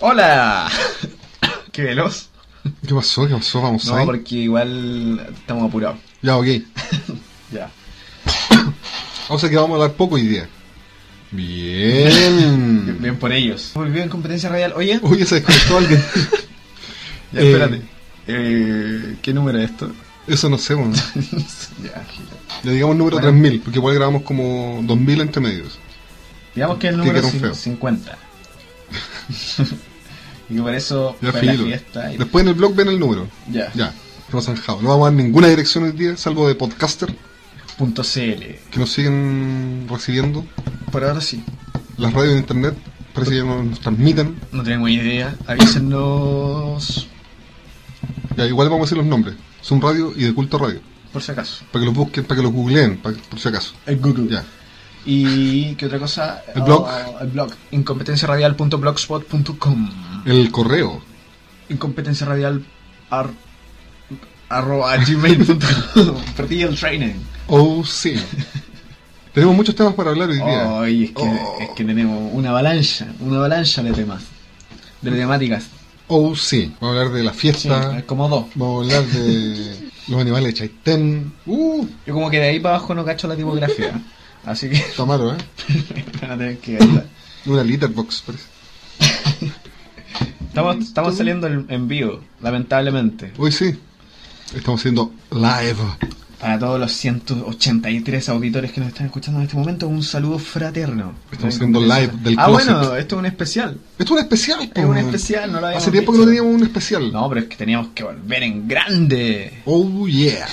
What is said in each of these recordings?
Hola. Qué veloz. ¿Qué pasó? ¿Qué pasó? Vamos No, ahí. porque igual estamos apurados. Ya, ok. Ya. O sea que vamos a hablar poco hoy día. Bien. Bien por ellos. Volvió en competencia radial. Oye, Oye, se desconectó alguien. ya Eh, espérate. Eh, ¿Qué número es esto? Eso no sé, bueno. ya, Le digamos número Bueno. 3000, porque igual grabamos como 2000 entre medios. digamos que el número quedaron cin- feos. 50. Y que por eso Ya, fue la fiesta. y- Después en el blog ven el número. Ya. Ya, no zanjado. No vamos a dar ninguna dirección hoy día, salvo de podcaster, Punto CL. que nos siguen recibiendo. Por ahora sí. Las radios de internet parece que ya no nos transmitan. No tenemos idea. Avísenos Ya, igual vamos a decir los nombres. Zoom Radio y de Culto Radio. por si acaso. Para que los busquen, para que los googleen, para, por si acaso. El Google. Ya. ¿Y qué otra cosa? El blog. Oh, el blog. Incompetenciaradial.blogspot.com El correo. Incompetenciaradial ar, arroba gmail.com Perdí el training. Oh, sí. Tenemos muchos temas para hablar hoy día. Ay, es, que, Oh. es que tenemos una avalancha, una avalancha de temas, de temáticas. Oh, sí. Vamos a hablar de la Sí, fiesta. es como dos. Vamos a hablar de los animales de Chaitén. Uh, Yo como que de ahí para abajo no cacho la tipografía. Así que Tamaro, ¿eh? van a tener que gastar. Una letterbox, parece. Estamos, estamos saliendo en, vivo, lamentablemente. Hoy sí. Estamos haciendo live. Para todos los 183 auditores que nos están escuchando en este momento, un saludo fraterno. Estamos haciendo live del Ah, closet. bueno, esto es un especial. Esto es un especial, Es un man. especial, no lo habíamos Hace tiempo que no teníamos un especial. No, pero es que teníamos que volver en grande. Oh, yeah.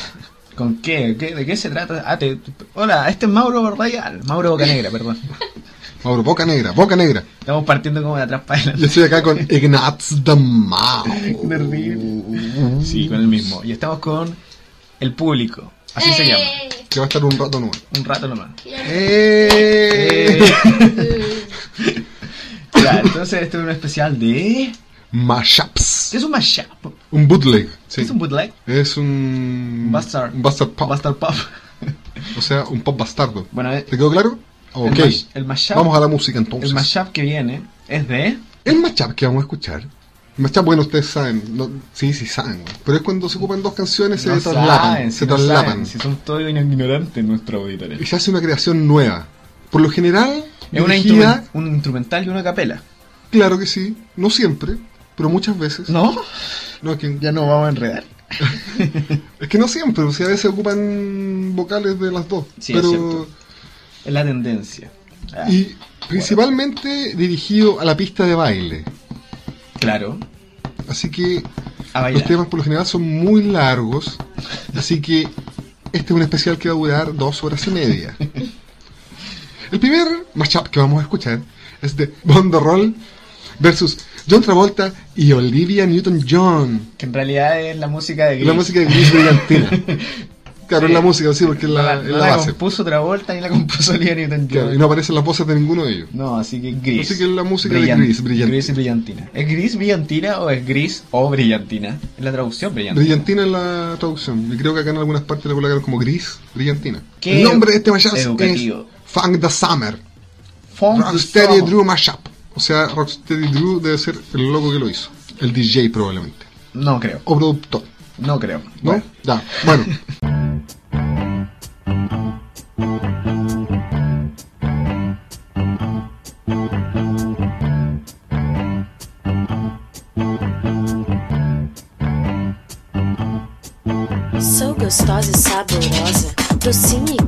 ¿Con qué? ¿Qué- ¿De qué se trata? Ah, te- hola, este es Mauro Rayal. Mauro Bocanegra, perdón. Mauro, boca negra, boca negra. Estamos partiendo como de atrás para Yo adelante. estoy acá con Ignaz the Mao. Terrible. Sí, con el mismo. Y estamos con el público. Así se llama. Que va a estar un rato nuevo. Un rato nomás. ¡Eh! Ya, entonces este es un especial de... Mashups. ¿Qué es un mashup? Un bootleg. ¿Qué es un bootleg? Es un. Bastard. Un bastard pop. Bastard pop. O sea, un pop bastardo. Bueno, eh, ¿Te quedó claro? Ok. el, mash- el mashup, Vamos a la música entonces. el mashup que viene es de... El mashup que vamos a escuchar. El mashup, bueno, ustedes saben. no- sí, sí saben. Pero es cuando se ocupan dos canciones, se No traslapan. saben, se si no traslapan. saben, si son todos ignorantes nuestros auditores. Y se hace una creación nueva. Por lo general, Es una dirigida- instrumen- un instrumental y una capela. Claro que sí. No siempre, pero muchas veces. ¿No? No, es que, Ya no vamos a enredar. es que no siempre. O sea, a veces ocupan vocales de las dos. Sí, es pero. Es la tendencia. Ah, Y principalmente dirigido a la pista de baile. Claro. Así que los temas por lo general son muy largos. Así que este es un especial que va a durar dos horas y media. El primer mashup que vamos a escuchar es de Bond Roll versus John Travolta y Olivia Newton-John. Que en realidad es la música de Gris. La música de Gris Brillantina. Claro, Sí. es la música, sí, porque es la, la, es la la base. compuso Travolta ni la compuso Olivia Newton-John. Claro, y no aparecen las voces de ninguno de ellos. No, así que gris. Así que es la música de Gris, brillantina. Gris y brillantina. ¿Es gris brillantina o es gris o brillantina? Es la traducción brillantina. Brillantina es la traducción. Y creo que acá en algunas partes la colocaron como Gris Brillantina. Qué El nombre de este mashup es Funk the Summer. Funk the Summer. Drew Mashup. O sea, Rocksteady Drew debe ser el loco que lo hizo. El DJ probablemente. No creo. O productor. No creo. ¿No? Bueno. Ya. Bueno. Sou gostosa e saborosa, docinha igual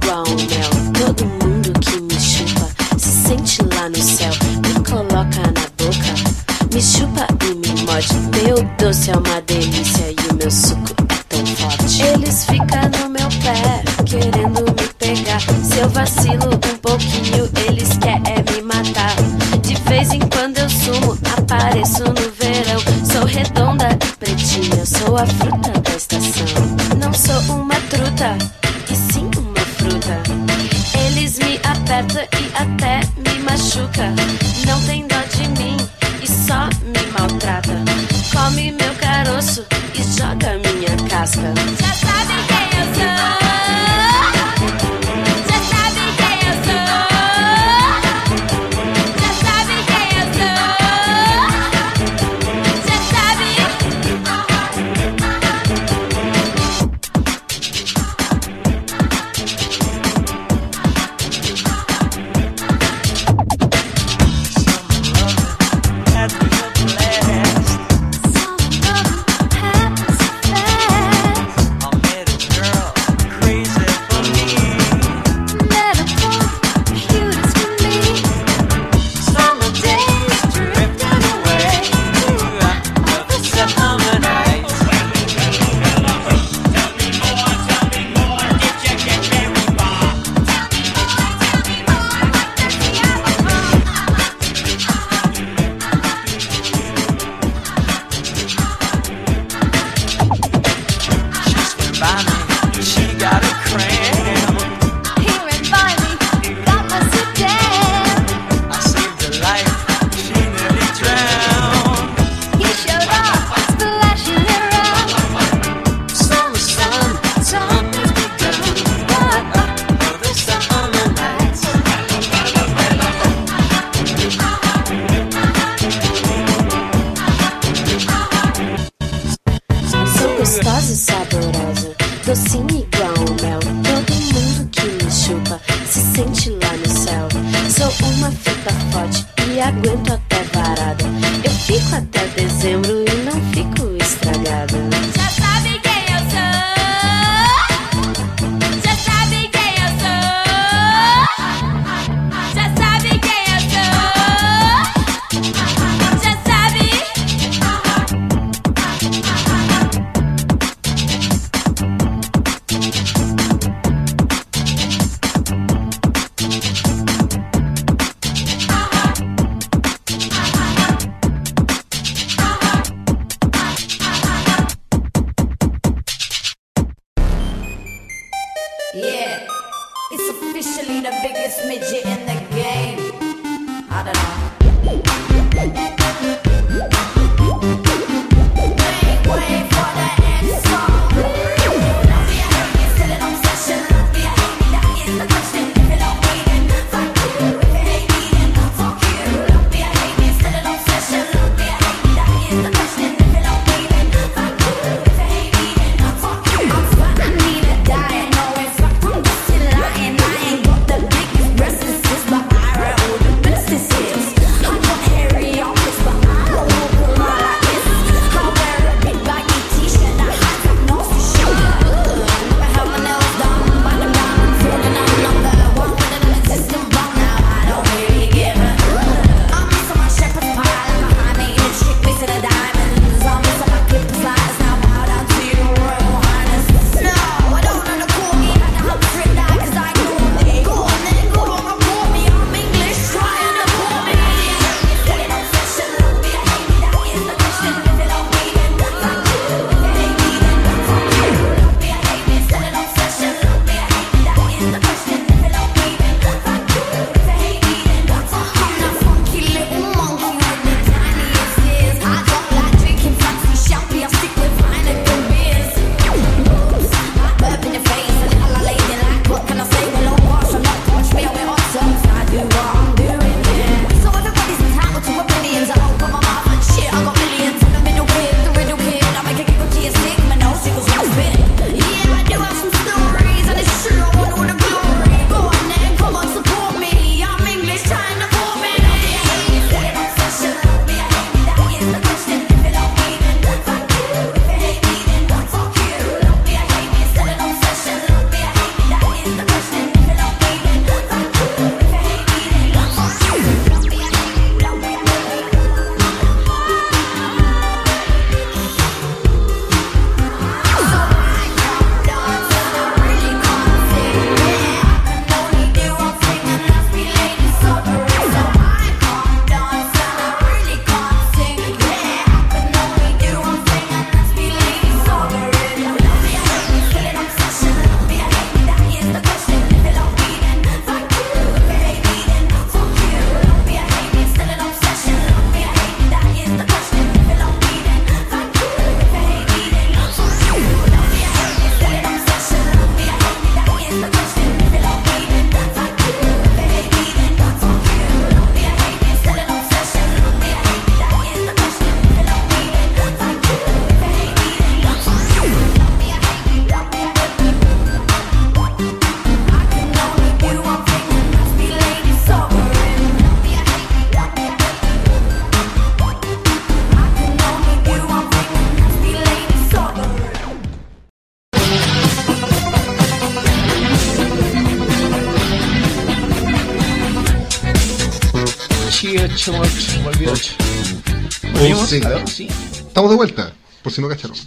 Estamos de vuelta, por si no cacharon.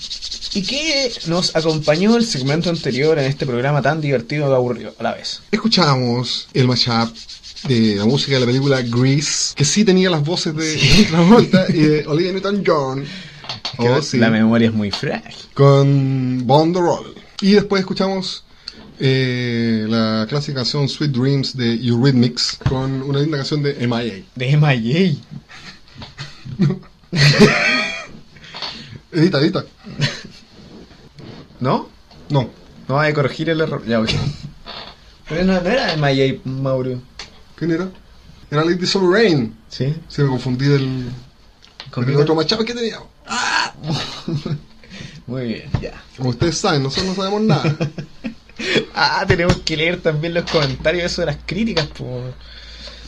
¿Y qué nos acompañó el segmento anterior en este programa tan divertido y aburrido a la vez? Escuchamos el mashup de la música de la película Grease, que sí tenía las voces de sí. Travolta y de Olivia Newton-John. Oh, la memoria es muy frágil. Con Bondurol. Y después escuchamos eh, la clásica canción Sweet Dreams de Eurythmics con una linda canción de MIA. De MIA. edita, edita. ¿No? No. No vas a corregir el error. Ya, ok. Pero no, era de My Mauro. ¿Quién era? Era Lady Soul Rain. Sí. Se me confundí del. ¿Con del otro machapa que tenía. ¡Ah! Muy bien, ya. Como ustedes saben, nosotros no sabemos nada. ah, tenemos que leer también los comentarios, eso de las críticas, por.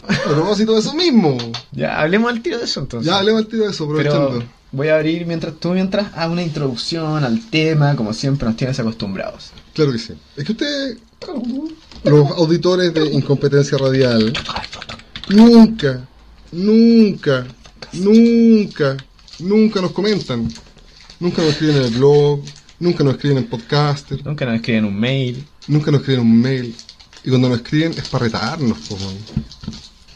A propósito de eso mismo. Ya, hablemos al tiro de eso entonces. Ya hablemos al tiro de eso, aprovechando. Pero voy a abrir mientras tú mientras a una introducción al tema, como siempre nos tienes acostumbrados. Claro que sí. Es que ustedes, los auditores de incompetencia radial, nunca, nunca, nunca, nunca nos comentan. Nunca nos escriben en el blog, nunca nos escriben en podcaster, Nunca nos escriben un mail. nunca nos escriben un mail. Y cuando nos escriben es para retarnos, po.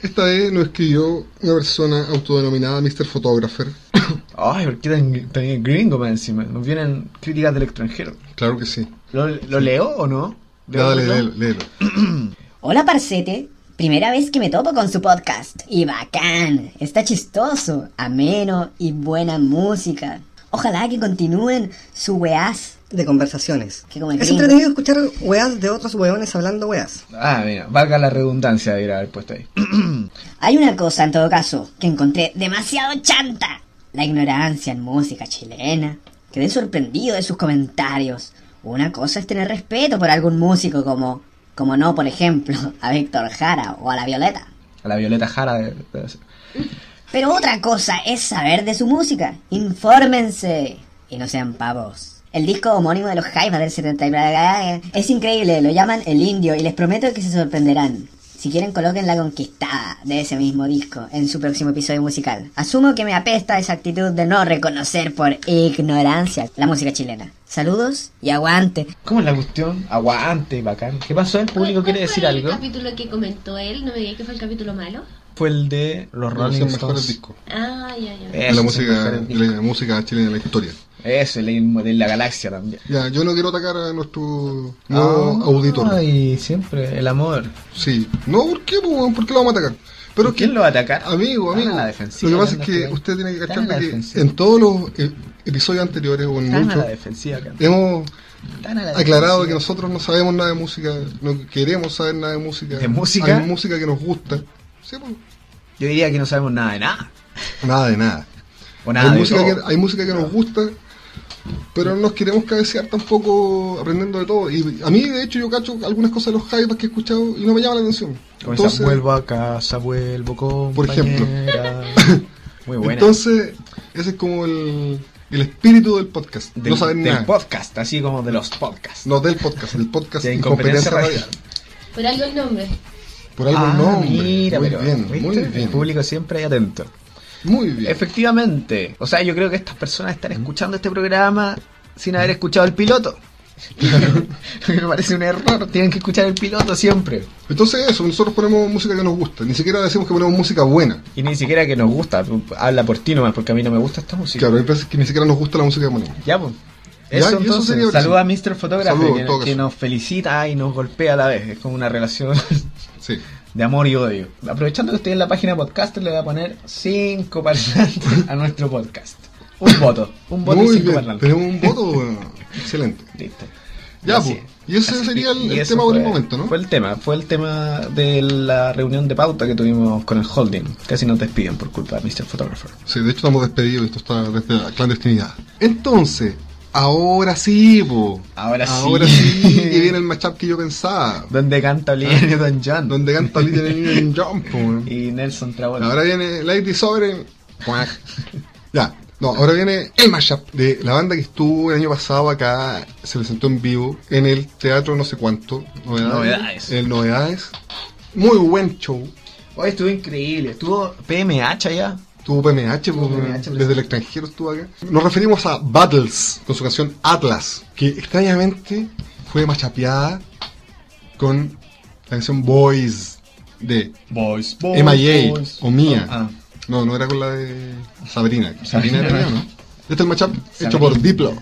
Esta vez nos escribió una persona autodenominada Mr. Photographer. Ay, ¿por qué tan, tan gringo más encima? Nos vienen críticas del extranjero. Claro que sí. ¿Lo, lo leo o no? Ya, dale, ¿Leo? léelo, léelo. Hola Parcete, primera vez que me topo con su podcast. Y bacán, está chistoso, ameno y buena música. Ojalá que continúen su weás. De conversaciones. Es entretenido escuchar weas de otros weones hablando weas. Ah, mira, valga la redundancia de haber puesto ahí. Hay una cosa en todo caso que encontré demasiado chanta. La ignorancia en música chilena. Quedé sorprendido de sus comentarios. Una cosa es tener respeto por algún músico como, como no, por ejemplo, a Víctor Jara o a la Violeta. A la Violeta Jara de, de- Pero otra cosa es saber de su música. Infórmense. Y no sean pavos. El disco homónimo de los Jaivas del 79 es increíble, lo llaman El Indio y les prometo que se sorprenderán. Si quieren coloquen la conquistada de ese mismo disco en su próximo episodio musical. Asumo que me apesta esa actitud de no reconocer por ignorancia la música chilena. Saludos y aguante. ¿Cómo es la cuestión? Aguante, bacán. ¿Qué pasó? ¿El público quiere ¿Cuál decir fue algo? el capítulo que comentó él? No me digas que fue el capítulo malo. Fue el de los Rolling Stones. discos. Ah, ya, ya. En la música, la música chilena de la historia. Eso, el de la galaxia también. Ya, yo no quiero atacar a nuestro nuevo Ah, auditor. Ay, siempre, el amor. Sí. No, ¿por qué? ¿Por qué lo vamos a atacar? Pero ¿Por es que, quién lo va a atacar? amigo, amigo. a la defensiva, lo que pasa es que usted tiene que cachar que en todos los eh, episodios anteriores o en muchos hemos aclarado que nosotros no sabemos nada de música, no queremos saber nada de música. ¿De música? Hay música que nos gusta. Sí, pues, Yo diría que no sabemos nada de nada. nada de nada. O nada hay, de música todo. que, hay música que nos gusta, pero no nos queremos cabecear tampoco aprendiendo de todo. Y a mí, de hecho, yo cacho algunas cosas de los hypes que he escuchado y no me llama la atención. Esa, vuelvo a casa, vuelvo con Por ejemplo. Muy buena. entonces, ese es como el, el espíritu del podcast. del, no saber del nada. podcast, así como de los podcasts. No del podcast, el podcast De incompetencia incompetencia radial. Por algo el nombre. Por algo Ah, el nombre. mira, muy pero, bien, ¿viste? muy El bien. público siempre ahí atento. Muy bien. Efectivamente. O sea, yo creo que estas personas están escuchando este programa sin haber escuchado el piloto. Me parece un error. Tienen que escuchar el piloto siempre. Entonces eso, nosotros ponemos música que nos gusta. Ni siquiera decimos que ponemos música buena. Y ni siquiera que nos gusta. Habla por ti nomás, porque a mí no me gusta esta música. Claro, hay veces que ni siquiera nos gusta la música que ponemos. Ya, pues. Ya, Eso y eso entonces, sería saluda a Mr. Saludos, que, nos felicita y nos golpea a la vez. Es como una relación Sí. de amor y odio. Aprovechando que estoy en la página podcast, le voy a poner 5 parlantes a nuestro podcast. Un voto. Un voto y Muy 5 bien. parlantes. Tenemos un voto. bueno, Excelente. Listo. Ya, pues. es. Y ese Así- sería el, tema por el momento, ¿no? Fue el tema, fue el tema de la reunión de pauta que tuvimos con el holding. Casi nos despiden por culpa de Mr. Photographer. Sí, de hecho estamos despedidos. Esto está desde la clandestinidad. Entonces, ahora sí, po. Ahora sí. Ahora sí que viene el matchup que yo pensaba. Donde canta Olivia Newton-John Donde canta Indian Jump, po, y Nelson Travolta. Ahora viene Lady Sovereign. Ya. No, ahora viene el mashup de la banda que estuvo el año pasado acá, se presentó en vivo en el teatro no sé cuánto. Novedades. Novedades. El Novedades. Muy buen show. Hoy estuvo increíble. Estuvo PMH allá. Tuvo PMH, Tuvo PMH, desde el extranjero estuvo acá. Nos referimos a Battles con su canción Atlas, que extrañamente fue machapeada con la canción Boys de Boys, MIA o Mía. Ah, No, no era con la de Sabrina. Sabrina Sabrina era ¿no? Este es el matchup hecho por Diplo.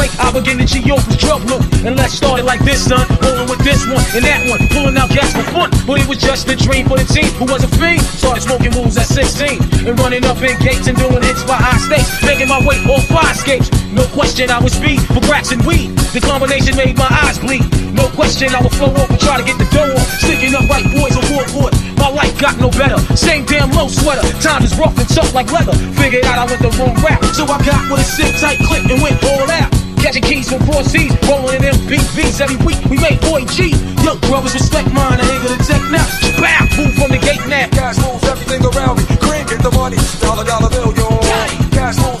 Way I began to G.O. drug loop. And let's start it like this, son. Rolling with this one and that one, pulling out gas for fun. But it was just a dream for the team who was a fiend. Started smoking rules at 16 and running up in gates and doing hits by high stakes. Making my way off fire escapes. No question, I was speed for cracks and weed. The combination made my eyes bleed. No question, I would flow over, try to get the dough on. Sticking up right boys on warlord. My life got no better. Same damn low sweater. Time is rough and tough like leather. Figured out I went the wrong rap. So I got with a sick tight click and went all out. Catching keys from four C's, rolling in MPVs every week. We make boy G. Young brothers respect mine. I ain't gonna take now. Bow, move from the gate now. Cash moves everything around me. Green, get the money, dollar dollar bill, yo. Cash moves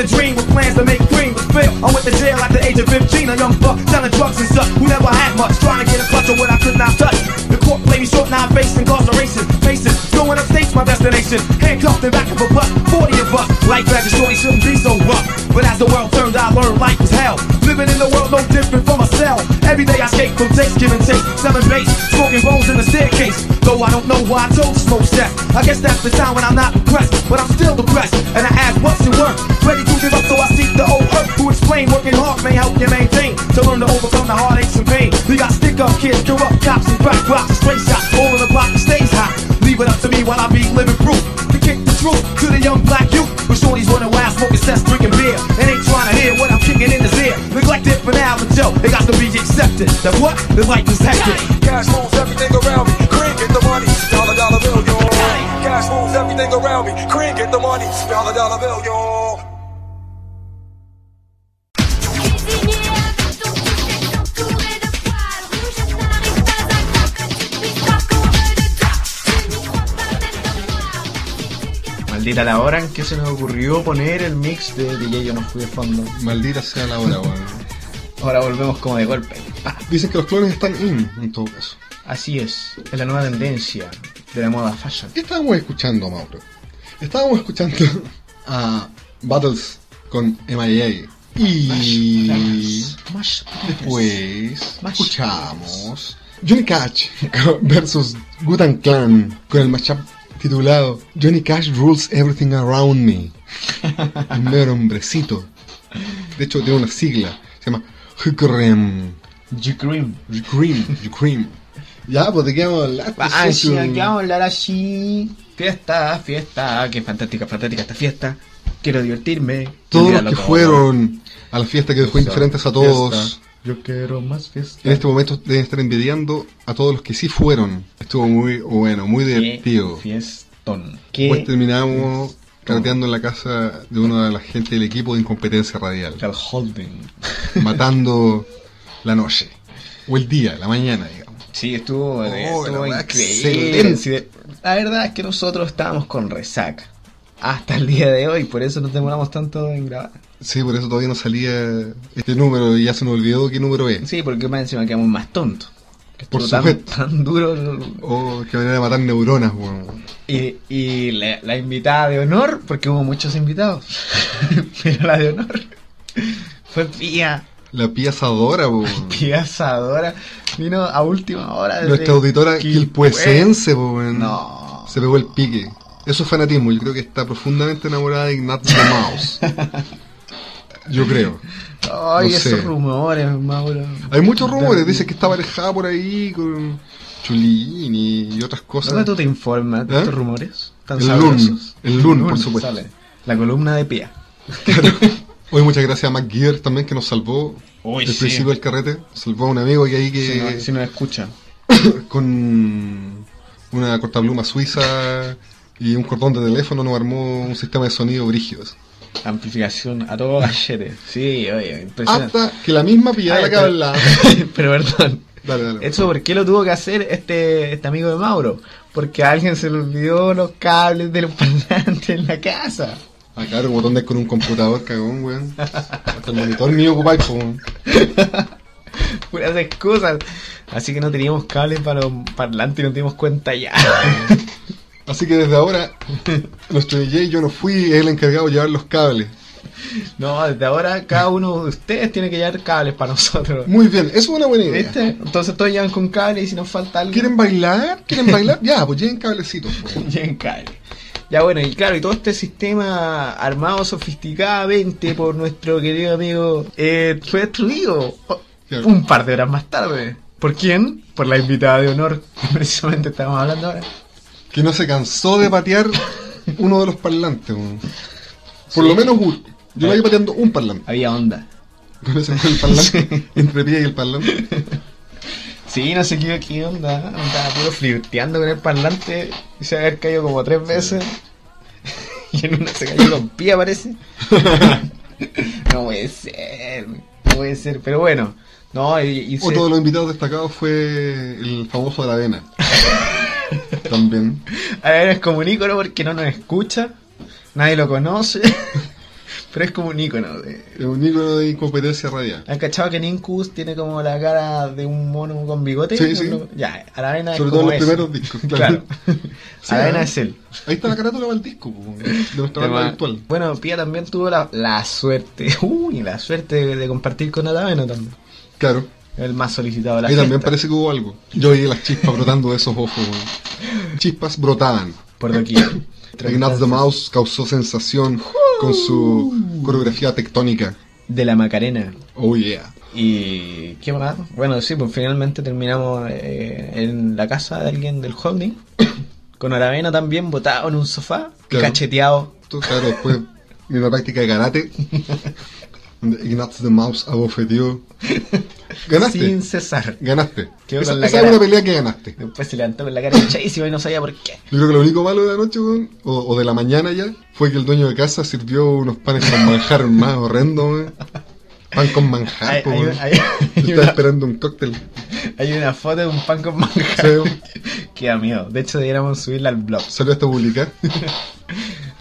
with dream, with plans to make dreams fulfill. I went to jail at the age of 15, a young buck selling drugs and stuff. Who never had much, trying to get a clutch of what I could not touch. The court played me short, now I'm facing incarceration. Faces, going upstate's my destination. Handcuffed and back of a buck, 40 of us. Life as a shorty shouldn't be so rough. But as the world turned, I learned life was hell. Living in the world no different from cell. Every day I escape from takes, give and take. Selling bass, smoking bones in the staircase. Though I don't know why I told smoke that. I guess that's the time when I'm not depressed, but I'm still depressed. And I ask, what's it worth? Ready to give up, so I seek the old earth to explain. Working hard may help you maintain. To learn to overcome the heartaches and pain. We got stick up kids, corrupt cops, and crack rocks, straight shots. All in the block stays hot. Leave it up to me while I be Neglected for now, but yo, it got to be accepted. That what? The life is hectic. Cash moves everything around me. Green, get the money, dollar dollar bill, yo. Cash moves everything around me. Green, get the money, dollar dollar bill, yo. Maldita la hora en que se nos ocurrió poner el mix de DJ Yo no fui de fondo. Maldita sea la hora, weón. Ahora volvemos como de golpe. Pa. Dicen que los clones están in, en todo caso. Así es, es la nueva tendencia de la moda fashion. ¿Qué estábamos escuchando, Mauro? Estábamos escuchando a Battles con MIA. Y Mash, después escuchamos Johnny Cash versus Gutan Clan con el matchup titulado Johnny Cash Rules Everything Around Me. El mero hombrecito. De hecho, tiene una sigla. Se llama Hukrem. G-Cream. Cream. Cream. Ya, pues de qué vamos a hablar. Pues, Ah, sí, socio? aquí vamos a hablar así. Fiesta, fiesta, qué fantástica, fantástica esta fiesta. Quiero divertirme. Todos los que todo. fueron a la fiesta que dejó indiferentes a todos. Fiesta. Yo quiero más fiesta. En este momento deben estar envidiando a todos los que sí fueron. Estuvo muy bueno, muy Qué divertido. fiestón. Pues terminamos carteando en la casa de una de la gente del equipo de incompetencia radial. El holding. matando la noche. O el día, la mañana, digamos. Sí, estuvo, eh, Oh, estuvo la weá, increíble. excelente. La verdad es que nosotros estábamos con resaca. Hasta el día de hoy, por eso nos demoramos tanto en grabar. Sí, por eso todavía no salía este número y ya se nos olvidó qué número es. Sí, porque más encima quedamos más tontos. Por estuvo tan, supuesto. tan duro. Oh, que manera de matar neuronas, weón. Y, y la, la invitada de honor, porque hubo muchos invitados, pero la de honor fue Pía, La pía asadora, weón. Pía Asadora. Vino a última hora. desde Nuestra auditora quilpuesense, weón. No. Se pegó el pique. Eso es fanatismo. Yo creo que está profundamente enamorada de Ignaz the Mouse. Yo creo. Ay, No esos sé. rumores, Mauro. Hay muchos rumores. Dice que está aparejada por ahí con Chulín y otras cosas. ¿Dónde tú te informas de ¿Eh? estos rumores tan El sabrosos? Lun, el Lun, por supuesto. sale. La columna de Pía. Hoy muchas gracias a Mac Gear también que nos salvó Uy, el sí. principio del carrete. Salvó a un amigo que ahí que Si no, si nos escuchan. con una cortapluma suiza y un cordón de teléfono nos armó un sistema de sonido brígidos. Amplificación a todo gallete. Sí, oye, impresionante. Hasta que la misma pillada que hablaba. Pero perdón. Dale, dale. ¿Eso por qué lo tuvo que hacer este, este amigo de Mauro? Porque a alguien se le olvidó los cables de los parlantes en la casa. Ah, claro, como tú andas con un computador, cagón, weón. Hasta el monitor mío ocupáis, weón. Puras excusas. Así que no teníamos cables para los parlantes y nos dimos cuenta ya. Así que desde ahora, nuestro DJ, yo no fui el encargado de llevar los cables. No, desde ahora cada uno de ustedes tiene que llevar cables para nosotros. Muy bien, eso es una buena idea. ¿Viste? Entonces todos llevan con cables y si nos falta algo. ¿Quieren bailar? ¿Quieren bailar? Ya, pues lleven cablecitos. lleven cables. Ya bueno, y claro, y todo este sistema armado sofisticadamente por nuestro querido amigo eh, fue destruido Claro. un par de horas más tarde. ¿Por quién? Por la invitada de honor que precisamente estamos hablando ahora. Que no se cansó de patear uno de los parlantes, weón. Por lo menos uno. Yo lo iba pateando un parlante. Había onda. Con ese fue el parlante. Entre pie y el parlante. Sí, no sé qué, qué onda. Andaba puro flirteando con el parlante y se había caído como tres veces. Y en una se cayó con pie, parece. no puede ser, no puede ser. Pero bueno, no, y, y se- Otro de los invitados destacados fue el famoso Aravena. También. Ahora es como un ícono porque no nos escucha, nadie lo conoce, pero es como un ícono. De... Es un ícono de incompetencia radial. ¿Han cachado que Ninkus tiene como la cara de un mono con bigote? Sí, sí. Ya, Aravena Sobre es todo como en los eso. primeros discos, claro. Claro. Sí, Aravena es él. Ahí está la carátula del disco, de nuestra banda virtual. Bueno, Pía también tuvo la, la suerte, uy, la suerte de, de compartir con Aravena también. Claro. El más solicitado de la Ahí también fiesta. parece que hubo algo. Yo vi las chispas brotando de esos ojos, weón. Chispas brotaban. Por doquier. Ignaz the Mouse causó sensación con su coreografía tectónica. De la Macarena. Oh yeah. Y qué más. Bueno, sí, pues finalmente terminamos eh, en la casa de alguien del holding. Con Aravena también botado en un sofá, Claro. cacheteado. Tú, claro, después de una práctica de karate. donde Ignaz the Mouse abofeteó. Ganaste. Sin cesar. Ganaste. Quedó Esa, con la esa es una pelea que ganaste. Después se levantó con la cara hinchadísima y no sabía por qué. Yo creo que lo único malo de la noche, weón, o, o de la mañana ya, fue que el dueño de casa sirvió unos panes con manjar más horrendo, weón. Pan con manjar, Hay, po, hay- hay- hay Estaba una, esperando un cóctel. hay una foto de un pan con manjar. Sí. que da miedo. De hecho, deberíamos subirla al blog. Salió hasta publicar.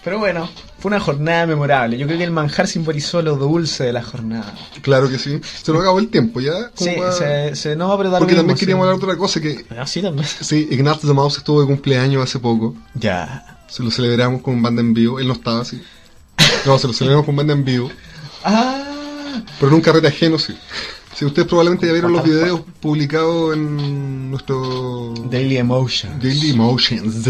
Pero bueno, fue una jornada memorable. Yo creo que el manjar simbolizó lo dulce de la jornada. Claro que sí. Se nos acabó el tiempo ya. Sí, se, se no va a apretar Porque mismo, también sí. queríamos hablar de otra cosa que. Ah, sí, también. Sí, Ignaz the Mouse estuvo de cumpleaños hace poco. Ya. Se lo celebramos con banda en vivo. Él no estaba así. No, se lo celebramos con banda en vivo. Ah, Pero en un carrete ajeno, sí. Si ustedes probablemente ya vieron los videos publicados en nuestro Daily Emotion. Daily Emotions.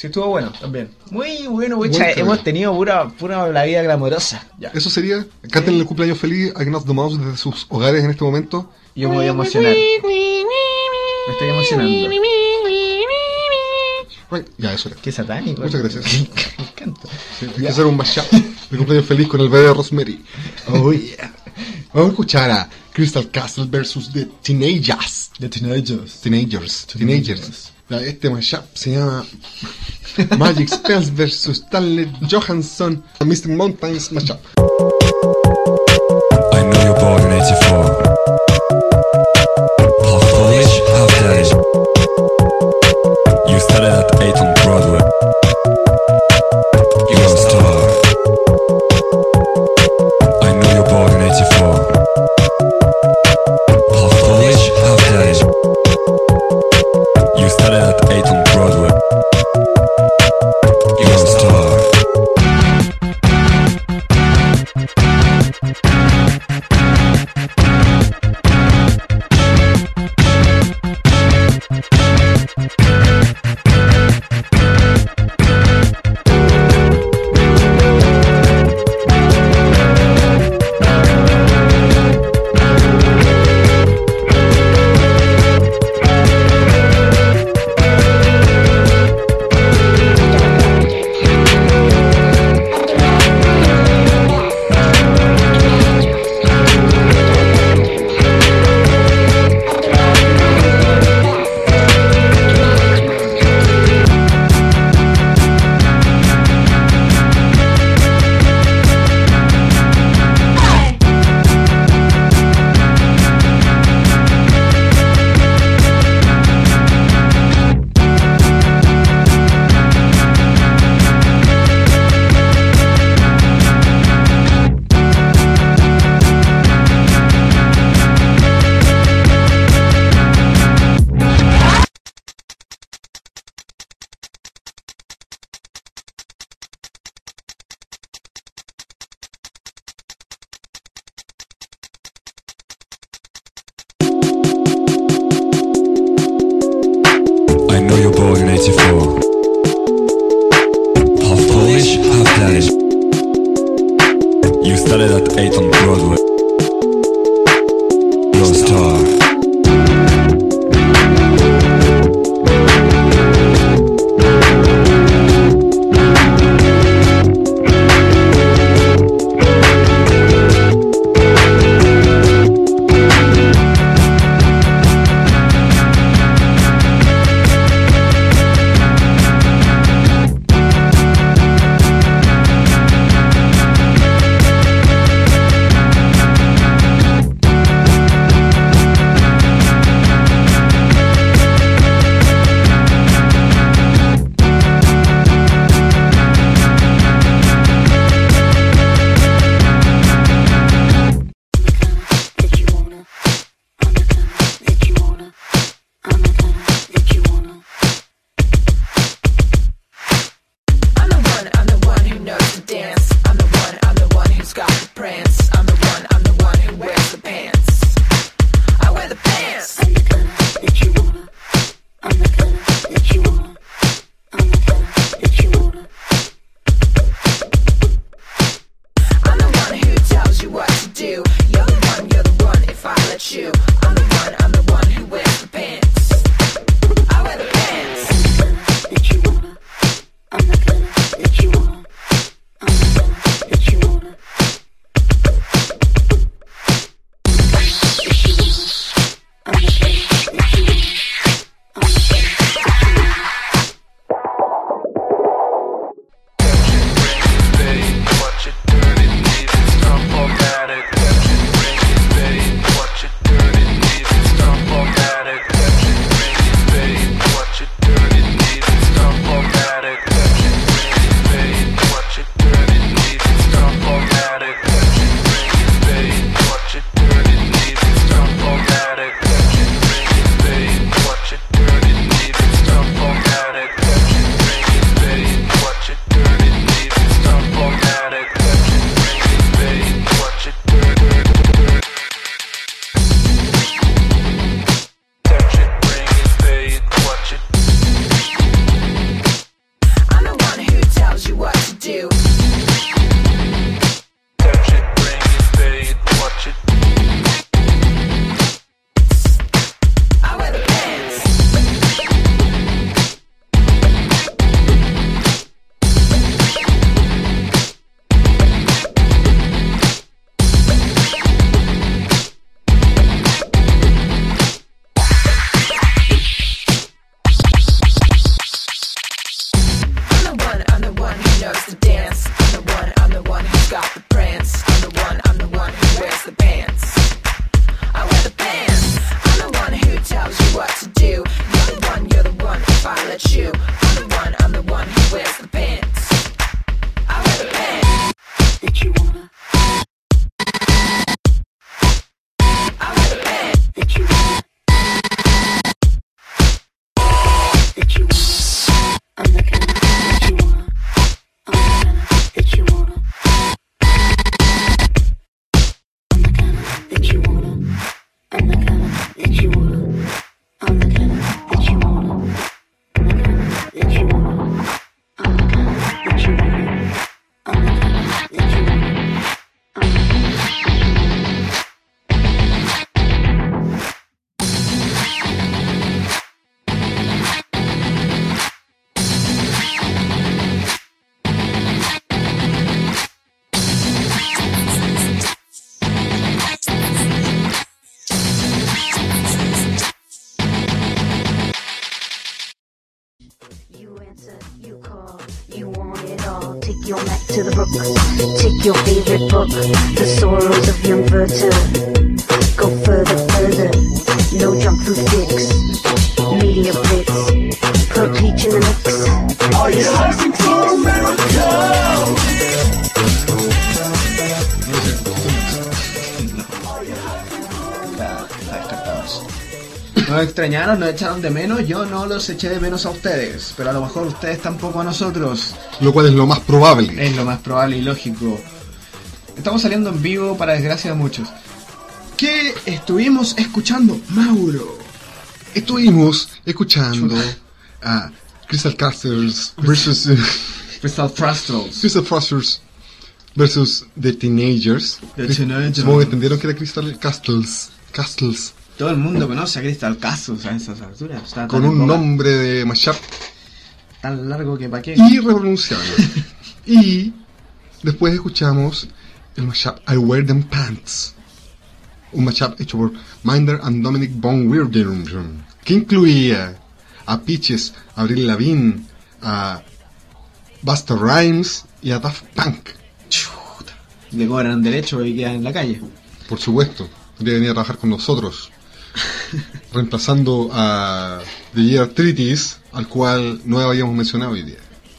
Sí, estuvo bueno también. Muy bueno, carrete. hemos tenido pura, pura la vida glamorosa. Ya. Eso sería. Canten el cumpleaños feliz a Ignaz the Mouse desde sus hogares en este momento. Yo me voy a emocionar. Me estoy emocionando. Right, Ya, eso era. Qué satánico. Muchas gracias. Me encanta. Sí, hay que hacer un mashup de cumpleaños feliz con el bebé de Rosemary. Oh yeah. Vamos a escuchar a Crystal Castle versus The Teenagers. The Teenagers. Teenagers. Teenagers. Este mashup se llama Magic Spells versus Stanley Johansson. Mystic Mountains mashup. I know you're born in 84. Half Polish, half Danish. You studied at 8 on Broadway. Echaron de menos. Yo no los eché de menos a ustedes, pero a lo mejor ustedes tampoco a nosotros. Lo cual es lo más probable. Es lo más probable y lógico. Estamos saliendo en vivo para desgracia de muchos. ¿Qué estuvimos escuchando, Mauro? Estuvimos escuchando a Crystal Castles versus Crystal Frustles. Crystal Frustles versus The Teenagers. The Teenagers. Supongo que entendieron que era Crystal Castles. Castles. Todo el mundo conoce a Crystal Castles a esas alturas. Está Con un nombre de mashup tan largo que pa' qué. irrepronunciable. y después escuchamos el mashup I Wear Them Pants. Un mashup hecho por Minder and Dominic Von Weirden. Que incluía a Peaches, a Avril Lavigne, a Busta Rhymes y a Daft Punk. Le cobran derecho y quedan en la calle. Por supuesto, quería venir a trabajar con nosotros. Reemplazando a The Year Arthritis, al cual no habíamos mencionado hoy día.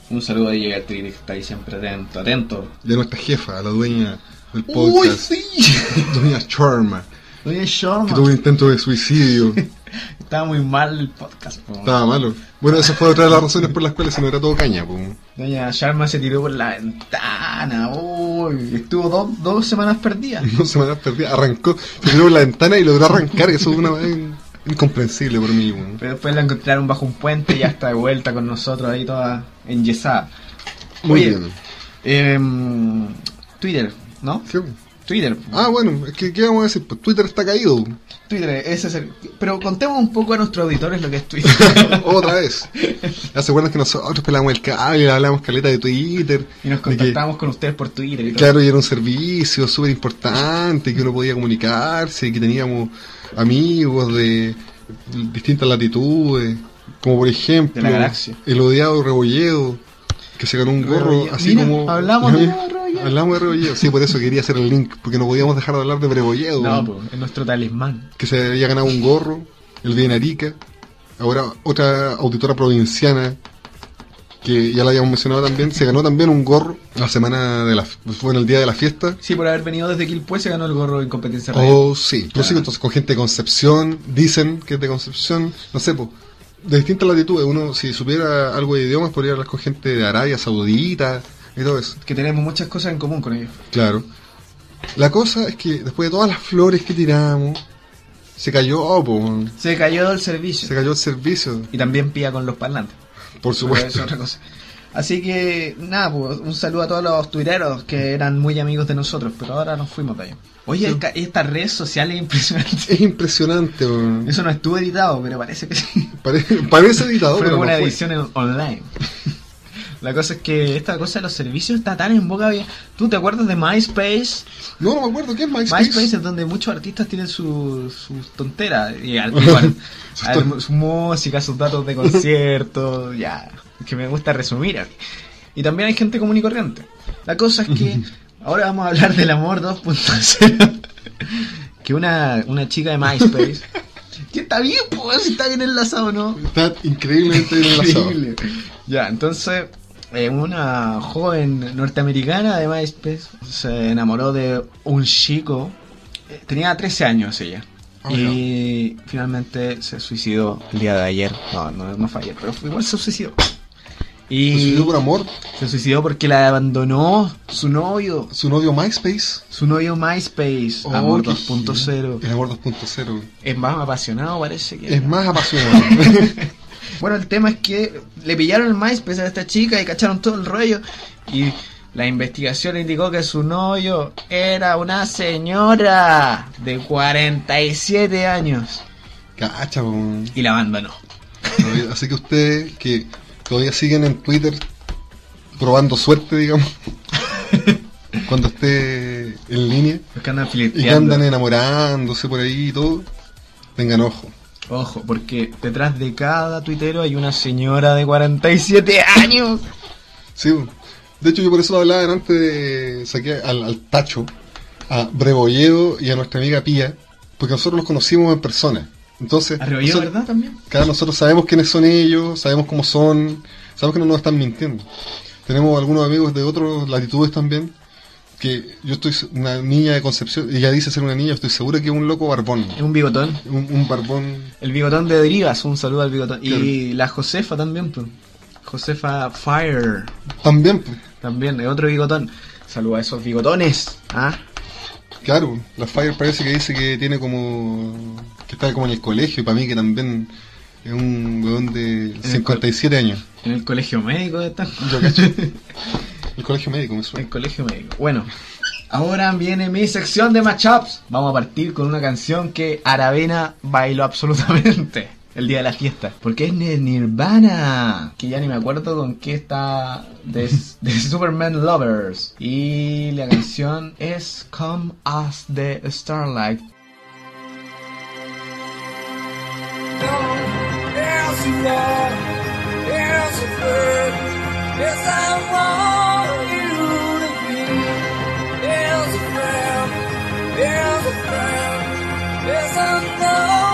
Un saludo a DJ Artiri, que está ahí siempre atento, atento. De nuestra jefa, la dueña del ¡Uy, podcast, sí! Doña Charma, Doña Sharma. que tuvo un intento de suicidio. Estaba muy mal el podcast. po. Estaba malo. Bueno, esa fue otra de las razones por las cuales se nos era todo caña. po. Doña Sharma se tiró por la ventana. Uy, estuvo dos, dos semanas perdidas. Dos semanas perdidas. Arrancó, se tiró por la ventana y logró arrancar. Eso es una vez incomprensible por mí. po. Pero después la encontraron bajo un puente y ya está de vuelta con nosotros ahí toda enyesada. Muy Oye, bien. em, Twitter, ¿no? ¿Qué? Twitter. Ah, bueno, es que, ¿qué vamos a decir? Pues Twitter está caído. Twitter, ese es el... Pero contemos un poco a nuestros auditores lo que es Twitter. Otra vez. Ya se acuerdan que nosotros pelamos el cable, hablamos caleta de Twitter. y nos que- contactamos con ustedes por Twitter y todo. Claro, y era un servicio súper importante, que uno podía comunicarse, que teníamos amigos de distintas latitudes, como por ejemplo el odiado Rebolledo, que se ganó un gorro Rebolledo. así Mira, como... hablamos de Rebolledo. Hablamos de Rebolledo, sí, por eso quería hacer el link, porque no podíamos dejar de hablar de Rebolledo, No, pues, es nuestro talismán. que se había ganado un gorro, el de Arica, ahora otra auditora provinciana que ya la habíamos mencionado también, se ganó también un gorro la semana de la fue en el día de la fiesta. Sí, por haber venido desde Quilpué se ganó el gorro en competencia. Oh, sí. Sí, entonces con gente de Concepción, dicen que es de Concepción, no sé, po, de distintas latitudes. Uno, si supiera algo de idiomas, podría hablar con gente de Arabia Saudita y todo eso. Que tenemos muchas cosas en común con ellos. Claro. La cosa es que después de todas las flores que tiramos, se cayó, oh, po, Se cayó el servicio. se cayó el servicio, Y también pía con los parlantes. por Pero supuesto. es otra cosa. Así que, nada, pues, un saludo a todos los tuiteros que eran muy amigos de nosotros, pero ahora nos fuimos de ahí. Oye, Sí. esta- estas redes sociales impresionantes. Es impresionante, po. Eso no estuvo editado, pero parece que sí. Pare- parece editado, Fue pero no una fue. edición en- online. La cosa es que esta cosa de los servicios está tan en boca. ¿Tú te acuerdas de MySpace? No, no me acuerdo, ¿qué es MySpace? MySpace es donde muchos artistas tienen sus sus tonteras. Y al, igual, al- su música, sus datos de conciertos, ya. Que me gusta resumir. aquí. Y también hay gente común y corriente. La cosa es que ahora vamos a hablar del amor 2.0. que una, una chica de MySpace. que está bien, pues, si está bien enlazado, ¿no? Está increíblemente bien enlazado. Increíble. Ya, entonces, eh, una joven norteamericana de MySpace se enamoró de un chico. eh, Tenía 13 años ella. Ah, y finalmente se suicidó el día de ayer. No, no, no fue ayer, pero fue- igual se suicidó. Y ¿Se suicidó por amor? Se suicidó porque la abandonó su novio. ¿Su novio MySpace? Su novio MySpace. Oh, amor qué 2.0. El amor 2.0. Es más apasionado, parece que. Es más apasionado. Bueno, el tema es que le pillaron el MySpace a esta chica y cacharon todo el rollo. Y la investigación indicó que su novio era una señora de 47 años. Cacha, po. Y la abandonó. Así que ustedes que todavía siguen en Twitter probando suerte, digamos, cuando esté en línea Los que andan y que andan enamorándose por ahí y todo, tengan ojo. Ojo, porque detrás de cada tuitero hay una señora de 47 años. Sí, de hecho yo por eso hablaba antes de saqué al, al Tacho, a Brebolledo y a nuestra amiga Pía, porque nosotros los conocimos en persona. Entonces, A nosotros- ¿verdad? También. Cada nosotros sabemos quiénes son ellos, sabemos cómo son, sabemos que no nos están mintiendo. Tenemos algunos amigos de otras latitudes también, que yo estoy, una niña de Concepción, ella dice ser una niña, estoy seguro que es un loco barbón. Es un bigotón. Un, un barbón. El bigotón de Derivas, un saludo al bigotón. Claro. Y la Josefa también, pues. Josefa Fire. También, pues. También, es otro bigotón. Saludo a esos bigotones. ¿Ah? Claro, la Fire parece que dice que tiene como. que está como en el colegio, y para mí que también es un weón de el 57 años. En el colegio médico están. Yo cacho. El colegio médico me suena. El colegio médico. Bueno, ahora viene mi sección de matchups. Vamos a partir con una canción que Aravena bailó absolutamente el día de la fiesta. Porque es Nirvana. Que ya ni me acuerdo con qué está. De, de Superman Lovers. Y la canción es Come as the Starlight. Yes, Yes, a friend. Yes, I know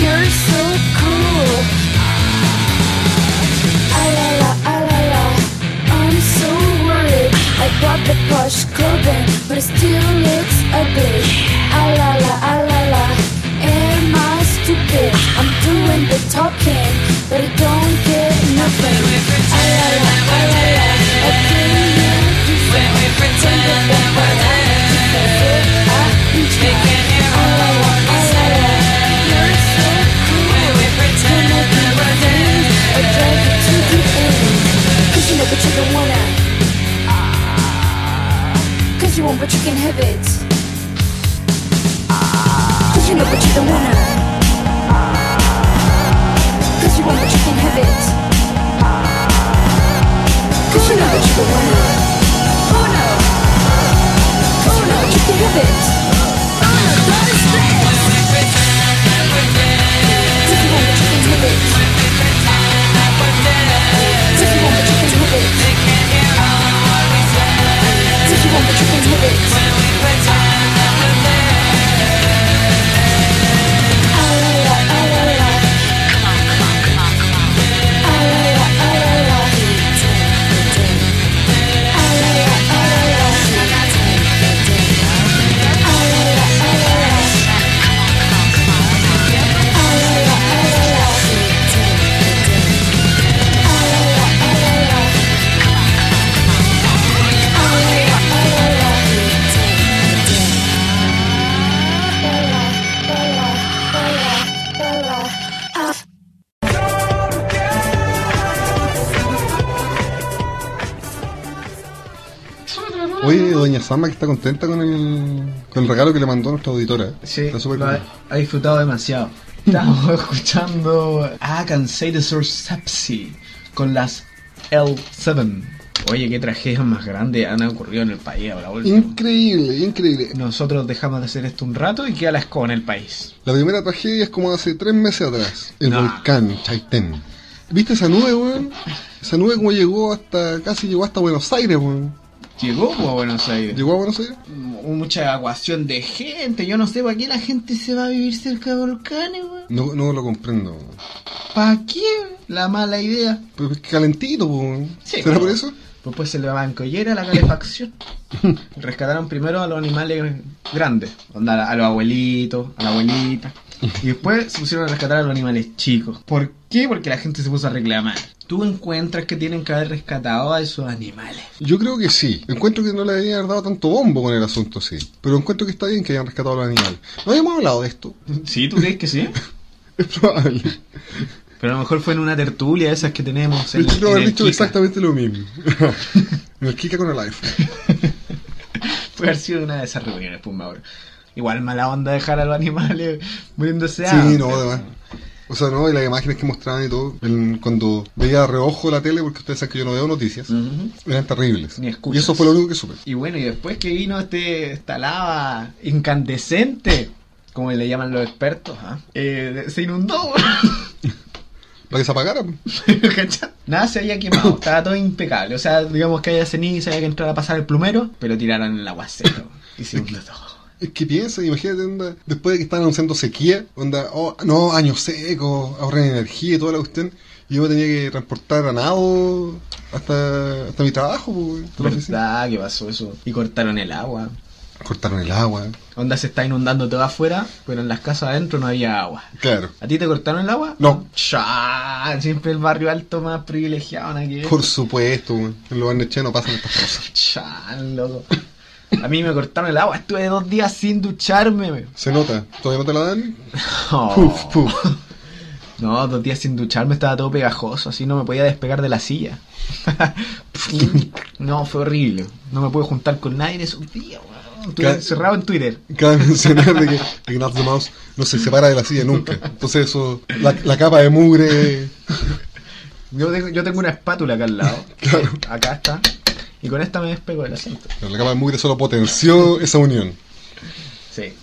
You're so cool. Ah la ah. I'm so worried. I bought the posh clothing, but it still looks ugly. Ah la la, ah la la. Am I stupid? I'm doing the talking, but I don't get nothing. But you can have it. Cause you know but you don't wanna. Cause you want but you can have it. Cause you know but you don't wanna. Oh no. Cause you know but you can have it. It's Sama que está contenta con el, con el regalo que le mandó nuestra auditora. Sí, Está súper lo ha, disfrutado demasiado. Estamos escuchando I Can Say the Source Sepsi con las L7. Oye, qué tragedias más grandes han ocurrido en el país ahora último. Increíble, increíble. Nosotros dejamos de hacer esto un rato y queda la escoba en el país. La primera tragedia es como hace tres meses atrás. El No. volcán Chaitén. ¿Viste esa nube, weón? Esa nube como llegó hasta, casi llegó hasta Buenos Aires, weón. ¿Llegó a Buenos Aires? ¿Llegó a Buenos Aires? Mucha evacuación de gente. Yo no sé para qué la gente se va a vivir cerca de volcanes, weón. No, no lo comprendo. ¿Para qué? La mala idea. Pero es que calentito, weón. Sí, ¿Será pero- por eso? Pues, pues se le va a la calefacción. Rescataron primero a los animales grandes, onda, a los abuelitos, a la abuelita. Y después se pusieron a rescatar a los animales chicos. ¿Por qué? Porque la gente se puso a reclamar. ¿Tú encuentras que tienen que haber rescatado a esos animales? Yo creo que sí. Encuentro que no le deberían haber dado tanto bombo con el asunto, sí. Pero encuentro que está bien que hayan rescatado a los animales. ¿No habíamos hablado de esto? ¿Sí? ¿Tú crees que sí? Es probable. Pero a lo mejor fue en una tertulia de esas que tenemos en, Yo creo en haber dicho exactamente lo mismo. en el Kika con el iPhone. Puede haber sido una de esas reuniones, ahora. Igual mala onda dejar a los animales muriéndose. Sí, no, además. O sea, no, y las imágenes que mostraban y todo, el- cuando veía a reojo la tele, porque ustedes saben que yo no veo noticias, eran terribles. Ni Y eso fue lo único que supe. Y bueno, y después que vino este, esta lava incandescente, como le llaman los expertos, ¿ah? Eh, se inundó. Para que se apagara. Nada se había quemado, estaba todo impecable. O sea, digamos que haya ceniza, había que entrar a pasar el plumero, pero tiraron el aguacero y se inundó todo. Es que piensa, imagínate, onda, después de que están anunciando sequía, onda, oh, no, años secos, ahorren energía y toda la cuestión, y yo me tenía que transportar a nado hasta, hasta mi trabajo, pues, hasta. ¿Verdad? ¿Qué pasó eso? Y cortaron el agua. Cortaron el agua. Onda se está inundando todo afuera, pero en las casas adentro no había agua. Claro. ¿A ti te cortaron el agua? No. Chá, siempre el barrio alto más privilegiado, ¿no? Por supuesto. En los Barnechea no pasan estas cosas. Chá, loco. A mí me cortaron el agua, estuve dos días sin ducharme. Se nota. ¿Todavía no te la dan? Oh. Puf, puf. No, dos días sin ducharme estaba todo pegajoso, así no me podía despegar de la silla. no, fue horrible. No me pude juntar con nadie en esos días, weón. Estuve encerrado en Twitter. Cabe mencionar de que Ignacio Mouse no se separa de la silla nunca. Entonces eso, la, la capa de mugre... Yo tengo, yo tengo una espátula acá al lado. Claro. Acá está. Y con esta me despego del asiento. La capa de mugre solo potenció esa unión. Sí.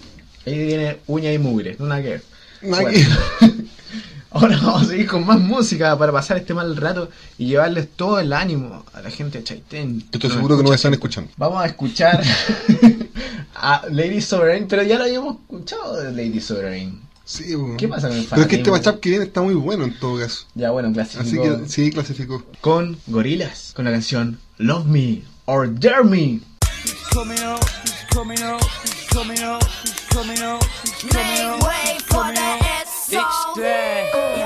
Ahí viene uña y mugre, no nada que ver. Nada Bueno. Ahora vamos a seguir con más música para pasar este mal rato y llevarles todo el ánimo a la gente de Chaitén. Estoy seguro que nos escucha están escuchando. Vamos a escuchar a Lady Sovereign, pero ya lo habíamos escuchado de Lady Sovereign. Sí, weón. ¿Qué pasa con el Pero es que este fanatismo? matchup que viene está muy bueno en todo caso. Ya bueno, clasificó. Así que sí, clasificó. Con Gorilas, con la canción Love Me or Dare Me. coming up, he's coming up, coming up, coming up, coming up. Make way for the Big Stan. Love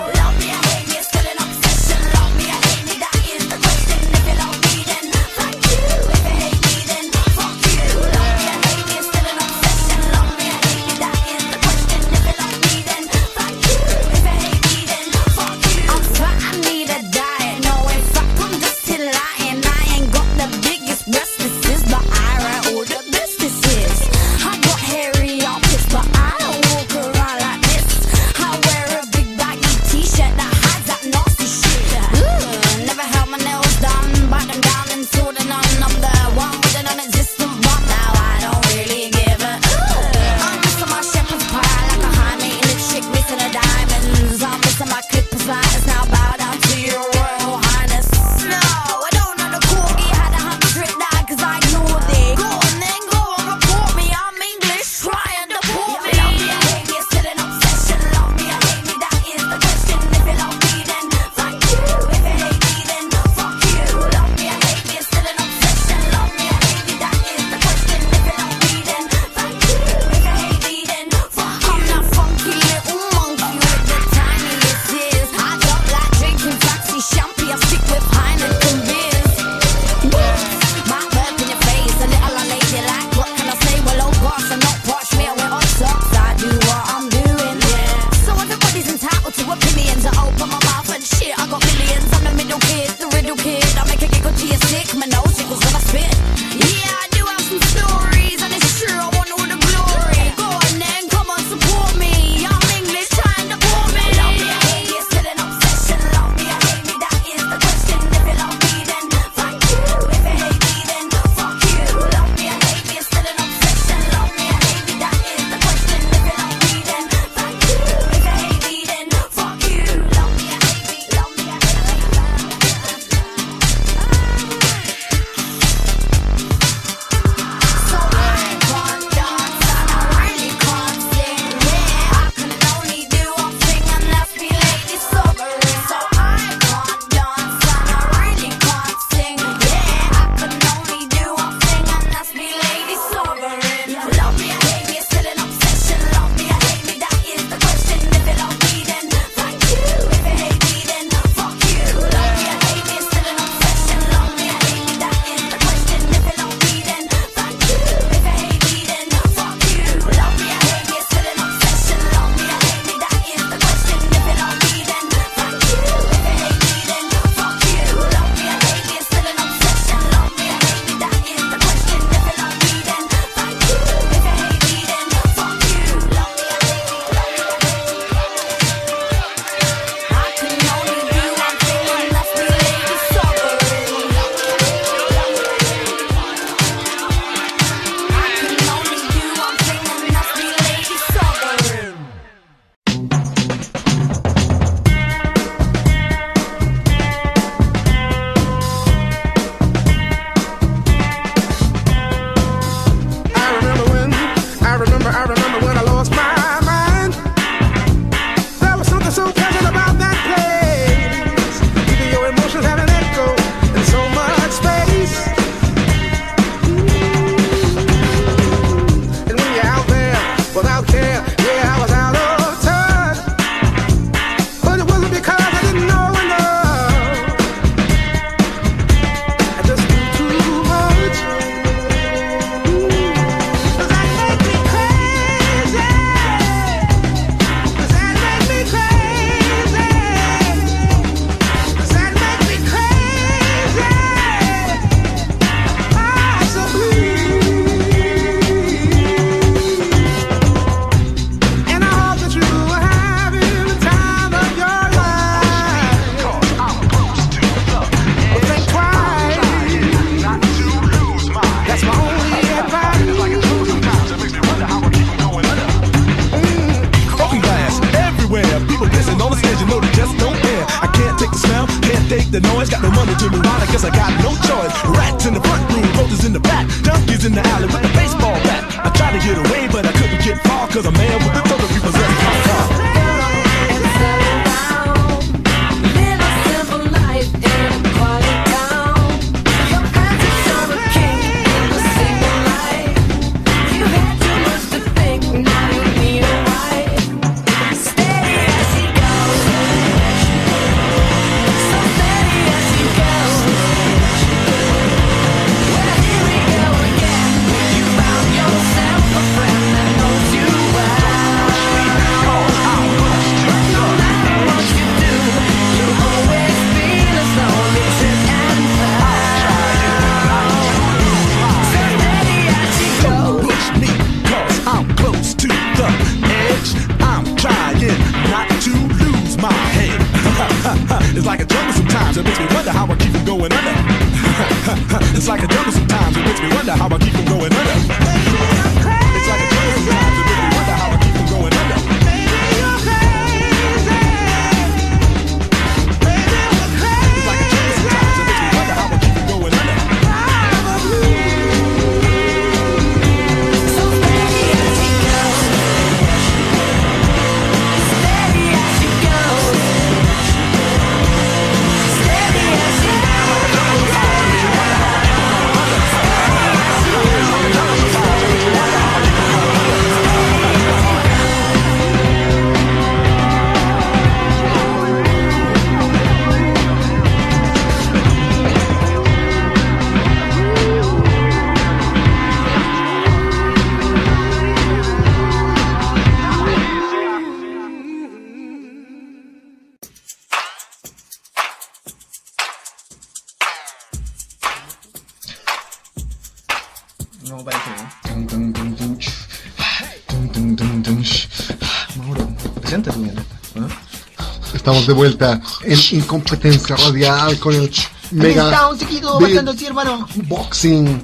Estamos de vuelta en incompetencia radial con el mega Está un chiquito Big bastante así, hermano. boxing.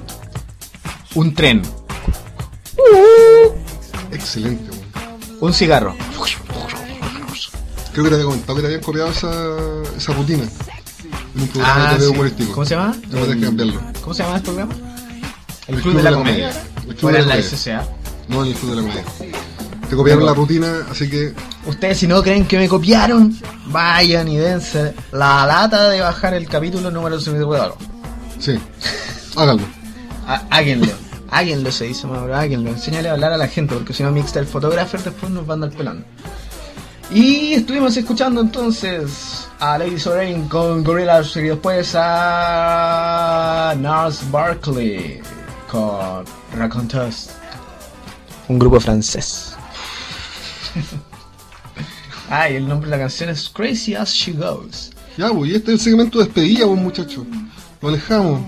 Un tren. Excelente, weón. Un cigarro. Creo que te había comentado que te habían copiado esa, esa rutina en un programa Ah, de sí. humorístico. ¿Cómo se llama? No cambiarlo. ¿Cómo se llama este programa? El Club de la Comedia. El ¿O Club era de en la la Comedia. SCA? No, en el Club de la Comedia. Te copiaron la rutina, así que Ustedes si no creen que me copiaron, vayan y dense la lata de bajar el capítulo número 54. sí, háganlo. Há- Háganlo. Háganlo, se dice Mauro, háganlo. Enséñale a hablar a la gente, porque si no mixta el fotógrafo después nos va a andar pelando. Y estuvimos escuchando entonces a Lady Sorain con Gorillaz y después a Nars Barkley con Raconteuse. Un grupo francés. Ay, el nombre de la canción es Crazy As She Goes. Ya, pues, y este es el segmento de despedida, pues, muchachos. Lo alejamos,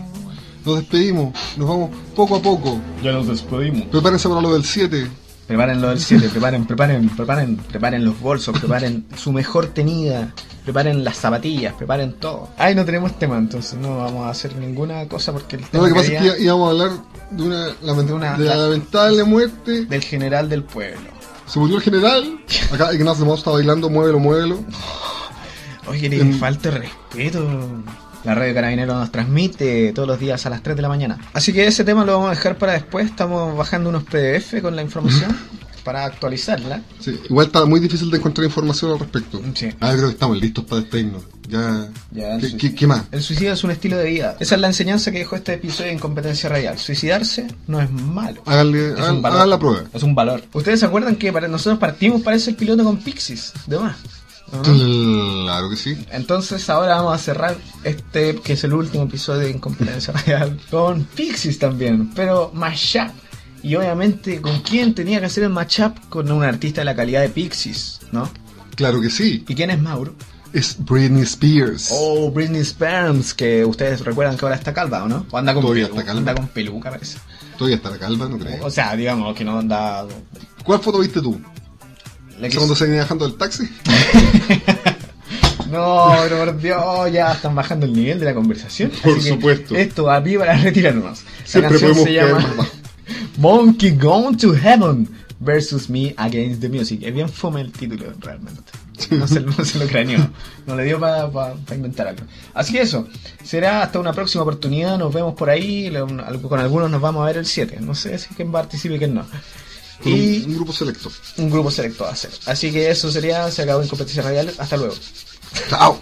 nos despedimos, nos vamos poco a poco. Ya nos despedimos. Prepárense para lo del 7. Preparen lo del 7, preparen, preparen, preparen, preparen los bolsos, preparen su mejor tenida, preparen las zapatillas, preparen todo. Ay, no tenemos tema, entonces no vamos a hacer ninguna cosa porque el No, tema lo que pasa es que íbamos a hablar de una, lament- De una- de la lamentable muerte. del general del pueblo. Se murió el general. Acá Ignacio Moss está bailando, muévelo, muévelo. Oye, le falta respeto. La radio Carabinero nos transmite todos los días a las 3 de la mañana. Así que ese tema lo vamos a dejar para después. Estamos bajando unos PDF con la información para actualizarla. Sí, igual está muy difícil de encontrar información al respecto. Sí. Ah, creo que estamos listos para despedirnos. Ya. Ya, ¿Qué, sí. qué- qué más? El suicidio es un estilo de vida. Esa es la enseñanza que dejó este episodio de Incompetencia Radial. Suicidarse no es malo. Háganle, hagan, un valor. hagan la prueba. Es un valor. ¿Ustedes se acuerdan que para nosotros partimos para ese piloto con Pixies? De más. ¿no? Claro que sí. Entonces ahora vamos a cerrar este, que es el último episodio de Incompetencia Radial, con Pixies también, pero mashup. Y obviamente, ¿con quién tenía que hacer el mashup? Con un artista de la calidad de Pixies, ¿no? Claro que sí. ¿Y quién es Mauro? Es Britney Spears. Oh, Britney Spears, que ustedes recuerdan que ahora está calva, ¿o no? O anda con, Todavía pelu- está calva. anda con peluca, parece. Todavía está calva, no creo. O sea, digamos que no anda... ¿Cuál foto viste tú? la que- ¿Esa cuando se venía bajando del taxi? No, pero por Dios, ya están bajando el nivel de la conversación. Por Así supuesto. Esto aquí para retirarnos. La canción podemos se llama más. Monkey Gone to Heaven versus Me Against the Music. Es bien fome el título, realmente. No se, lo craneó. No le dio para pa, pa inventar algo. Así que eso. Será hasta una próxima oportunidad. Nos vemos por ahí. Con algunos nos vamos a ver el 7. No sé si quien participe y quién no. Y un, grupo selecto. Un grupo selecto va a ser. Así que eso sería. Se acabó en competencias radiales. Hasta luego. Chao.